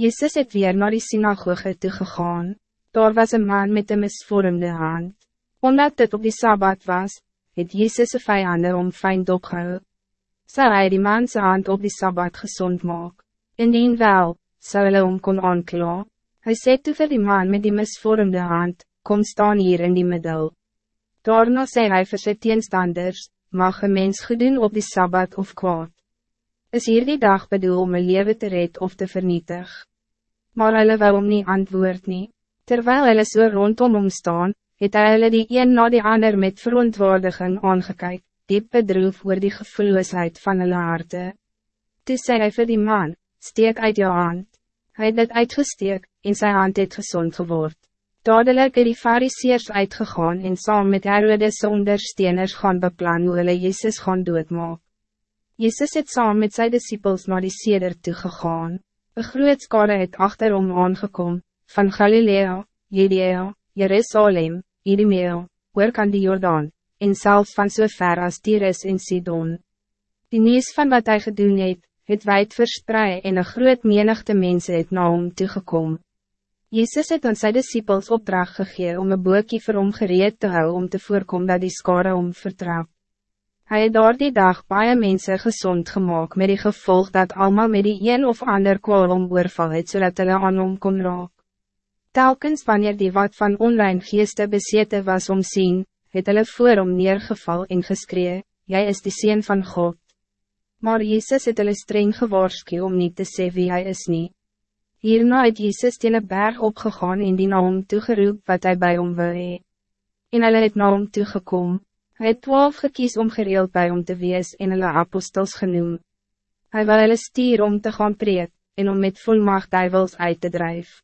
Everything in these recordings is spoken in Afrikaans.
Jezus het weer naar die synagoge toegegaan. Daar was een man met een misvormde hand. Omdat dit op die Sabbat was, het Jezus een vijanden om fijn dopgehou. Zou hij die man zijn hand op die Sabbat gezond maak? Indien wel, zou hulle om kon aankla. Hij zei toe vir die man met die misvormde hand, kom staan hier in die middel. Daarna zei hij vir sy teenstanders, mag een mens gedoen op die Sabbat of kwaad. Is hier die dag bedoel om een leven te red of te vernietig? Maar hulle wou om nie antwoord nie. Terwijl hulle so rondom hom staan, het hy hulle die een na die ander met verontwaardiging aangekyk, diep bedroef oor die gevoelloosheid van hulle harte. Toe sê hy vir die man, steek uit jou hand. Hy het dit uitgesteek, en sy hand het gezond geword. Dadelijk het die fariseers uitgegaan en saam met Herodes ondersteuners gaan beplan hoe hulle Jezus gaan doodmaak. Jezus het saam met zijn disciples naar die seder toegegaan. Een groot skade het achterom aangekom, van Galilea, Judea, Jerusalem, Idumea, oorkant die Jordaan, en zelfs van so ver as Tyrus en Sidon. Die nieuws van wat hij gedoen het, het wijd verspreid en een groot menigte mense het na hom toegekomen. Jezus het aan sy disciples opdracht gegee om een boekie vir hom gereed te hou om te voorkom dat die skare om vertrap. Hy het daar die dag baie mense gezond gemaakt met die gevolg dat allemaal met die een of ander kwaal om oorval het zodat hulle aan hom kon raak. Telkens wanneer die wat van onrein geeste besete was om sien, het hulle voor hom neergeval en geskree, Jij is de Seen van God. Maar Jezus het hulle streng gewaarsku om niet te sê wie hij is niet. Hierna het Jezus teen een berg opgegaan en die na hom toegeroep wat hij bij hom wil hee. En hulle het na hom toegekom. Hy het twaalf gekies om gereeld bij hom te wees en hulle apostels genoem. Hij wil hulle stier om te gaan preek, en om met volmacht duivels uit te drijven.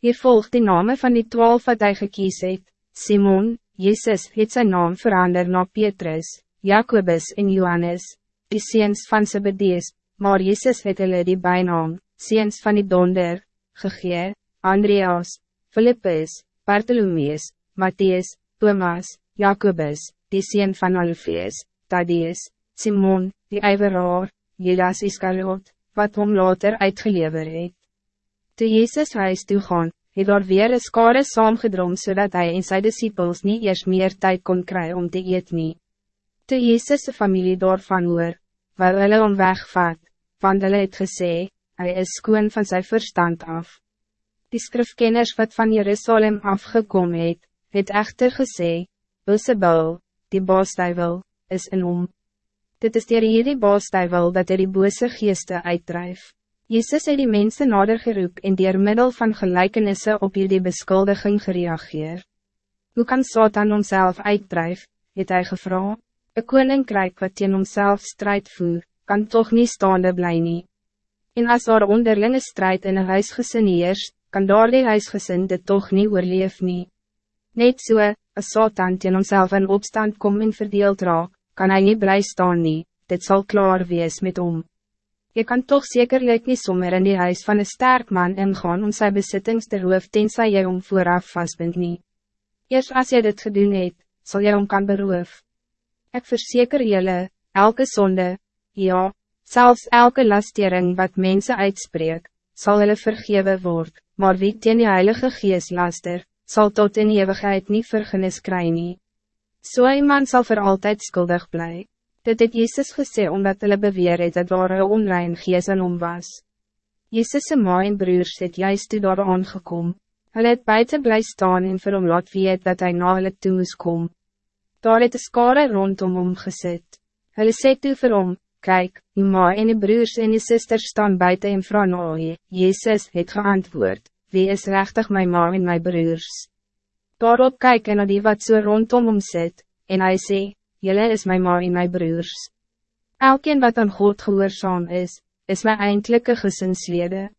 Hier volgt die name van die twaalf wat hij gekies het. Simon, Jezus het zijn naam verander na Petrus, Jacobus en Johannes, die seens van Zebedees, maar Jezus het hulle die bijnaam, seens van die donder, gegee, Andreas, Philippus, Bartholomeus, Matthias, Thomas, Jacobus, die seen van Alfees, Thaddeus, Simon, die ijveraar, Judas Iscariot, wat hom later uitgelever het. Toe Jezus huis toe gaan, het daar weer een skare saamgedrom zodat hij en sy disciples niet eers meer tijd kon krijgen om te eet nie. Toe Jezus' familie daarvan hoor, waar hulle om wegvaat, want hulle het gesê, hij is skoon van zijn verstand af. Die skrifkenners wat van Jerusalem afgekomen het, het echter gesê, Beelzebul, die baasduivel, is in om. Dit is dier hierdie baasduivel dat hy die bose geeste uitdrijf. Jezus het die mensen nader geroep en dier middel van gelijkenissen op hierdie beskuldiging gereageer. Hoe kan Satan homself uitdrijf, het hy gevra? Een koninkrijk wat teen homself strijd voer, kan toch niet staande bly nie. En als er onderlinge strijd in een huisgezin heers, kan daar die huisgezin dit toch niet oorleef nie. Net so, as Satan teen homself in opstand kom en verdeeld raak, kan hij niet blij staan nie, dit zal klaar wees met om. Je kan toch zekerlijk niet sommer in die huis van een sterk man ingaan om zijn bezittings te roof tenzij jy om vooraf vastbind nie. Eerst als jy dit gedoen het, zal jy om kan beroof. Ik verzeker jullie, elke zonde, ja, Zelfs elke lastering wat mensen uitspreek, zal hulle vergewe word, maar wie teen die Heilige Gees laster, zal tot in eeuwigheid niet vergenis kry nie. So iemand sal voor altijd schuldig bly. Dit het Jezus gesê omdat hulle beweer het dat daar een onrein gees in hom was. Jezus' ma en broers het juist toe daar aangekom. Hulle het buiten bly staan en vir hom laat weet dat hij na hulle toe moes kom. Daar het een skare rondom hom gesit. Hulle sê toe vir hom, Kijk, die ma en die broers en die sisters staan buiten en vrouw nou, Jezus het geantwoord, wie is rechtig mijn ma en mijn broers? Daarop kyk en na die wat so rondom hom sit, en hy sê, Jylle is mijn ma en mijn broers. Elkeen wat aan God gehoorzaam is, is mijn eindelijke gezinslede.